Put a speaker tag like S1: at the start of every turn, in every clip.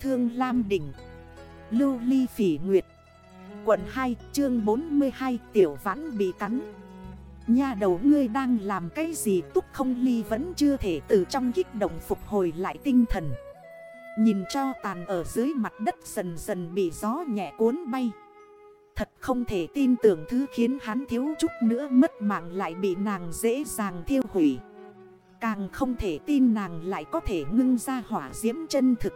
S1: Thương Lam Đỉnh, Lưu Ly Phỉ Nguyệt, Quận 2 chương 42 Tiểu Vãn bị cắn. Nhà đầu ngươi đang làm cái gì? Túc không ly vẫn chưa thể từ trong kích động phục hồi lại tinh thần. Nhìn cho tàn ở dưới mặt đất dần dần bị gió nhẹ cuốn bay. Thật không thể tin tưởng thứ khiến hắn thiếu chút nữa mất mạng lại bị nàng dễ dàng thiêu hủy. Càng không thể tin nàng lại có thể ngưng ra hỏa diễm chân thực.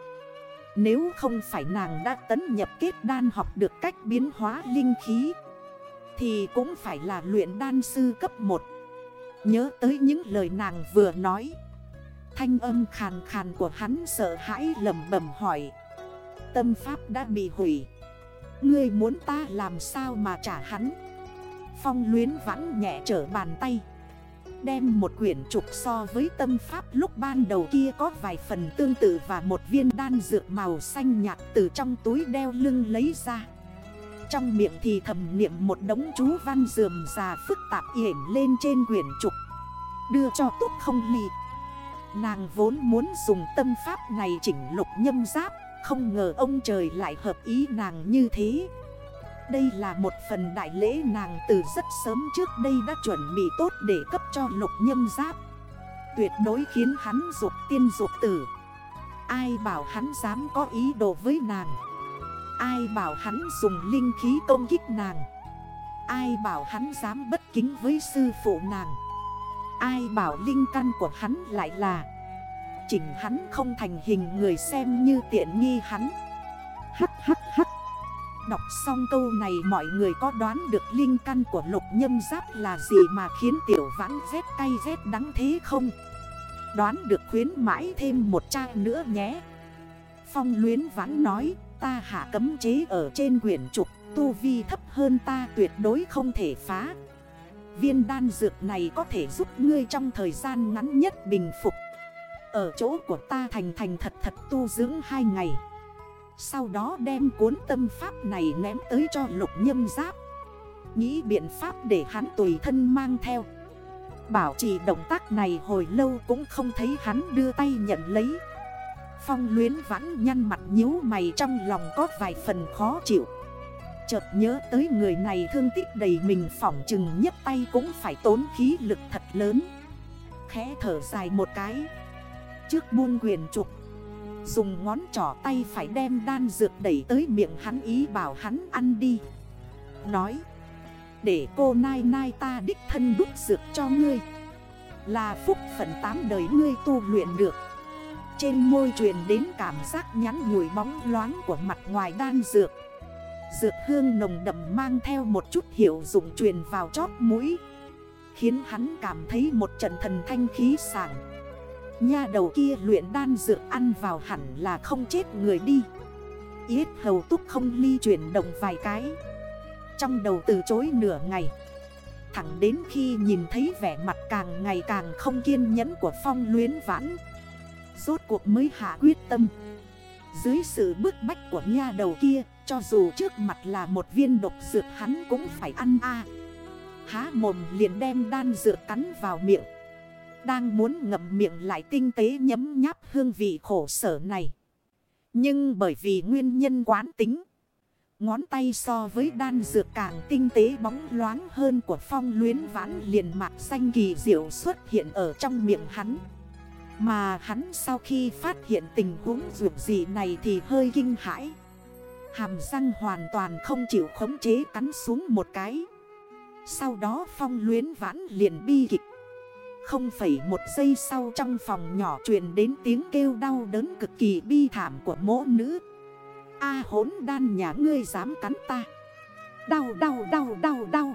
S1: Nếu không phải nàng đã tấn nhập kết đan học được cách biến hóa linh khí, Thì cũng phải là luyện đan sư cấp 1 Nhớ tới những lời nàng vừa nói, Thanh âm khàn khàn của hắn sợ hãi lầm bẩm hỏi, Tâm pháp đã bị hủy, Ngươi muốn ta làm sao mà trả hắn? Phong luyến vãn nhẹ trở bàn tay. Đem một quyển trục so với tâm pháp lúc ban đầu kia có vài phần tương tự Và một viên đan dược màu xanh nhạt từ trong túi đeo lưng lấy ra. Trong miệng thì thầm niệm một đống chú văn dườm già phức tạp yểm lên trên quyển trục. Đưa cho túc không ly. Nàng vốn muốn dùng tâm pháp này chỉnh lục nhâm giáp, Không ngờ ông trời lại hợp ý nàng như thế. Đây là một phần đại lễ nàng từ rất sớm trước đây đã chuẩn bị tốt để cấp cho lục nhâm giáp. Tuyệt đối khiến hắn dục tiên dục tử. Ai bảo hắn dám có ý đồ với nàng? Ai bảo hắn dùng linh khí công kích nàng? Ai bảo hắn dám bất kính với sư phụ nàng? Ai bảo linh căn của hắn lại là Chỉnh hắn không thành hình người xem như tiện nghi hắn? Hắc hắc hắc. Đọc xong câu này mọi người có đoán được linh căn của lục nhâm giáp là gì mà khiến tiểu vãn rét cay rét đắng thế không? Đoán được khuyến mãi thêm một trang nữa nhé. Phong luyến vãn nói, ta hạ cấm chế ở trên quyển trục, Tu vi thấp hơn ta tuyệt đối không thể phá. Viên đan dược này có thể giúp ngươi trong thời gian ngắn nhất bình phục. Ở chỗ của ta thành thành thật thật tu dưỡng hai ngày. Sau đó đem cuốn tâm pháp này ném tới cho lục nhâm giáp. Nghĩ biện pháp để hắn tùy thân mang theo. Bảo trì động tác này hồi lâu cũng không thấy hắn đưa tay nhận lấy. Phong luyến vãn nhăn mặt nhíu mày trong lòng có vài phần khó chịu. Chợt nhớ tới người này thương tích đầy mình phỏng chừng nhấp tay cũng phải tốn khí lực thật lớn. Khẽ thở dài một cái. Trước buông quyền trục Dùng ngón trỏ tay phải đem đan dược đẩy tới miệng hắn ý bảo hắn ăn đi. Nói, Để cô nai nai ta đích thân đúc dược cho ngươi. Là phúc phận tám đời ngươi tu luyện được. Trên môi truyền đến cảm giác nhắn nhủi bóng loáng của mặt ngoài đan dược. Dược hương nồng đậm mang theo một chút hiệu dụng truyền vào chóp mũi, Khiến hắn cảm thấy một trận thần thanh khí sảng. Nha đầu kia luyện đan dược ăn vào hẳn là không chết người đi. Yết hầu túc không ly chuyển động vài cái. Trong đầu từ chối nửa ngày. Thẳng đến khi nhìn thấy vẻ mặt càng ngày càng không kiên nhẫn của phong luyến vãn. Rốt cuộc mới hạ quyết tâm. Dưới sự bức bách của nha đầu kia, cho dù trước mặt là một viên độc dược hắn cũng phải ăn a. Há mồm liền đem đan dược cắn vào miệng. Đang muốn ngậm miệng lại tinh tế nhấm nháp hương vị khổ sở này. Nhưng bởi vì nguyên nhân quán tính, Ngón tay so với đan dược càng tinh tế bóng loáng hơn của phong luyến vãn liền mạc xanh kỳ diệu xuất hiện ở trong miệng hắn. Mà hắn sau khi phát hiện tình huống dược dị này thì hơi kinh hãi. Hàm răng hoàn toàn không chịu khống chế cắn xuống một cái. Sau đó phong luyến vãn liền bi kịch không phải một giây sau trong phòng nhỏ truyền đến tiếng kêu đau đớn cực kỳ bi thảm của mỗ nữ. A hốn đan nhà ngươi dám cắn ta. Đau đau đau đau đau.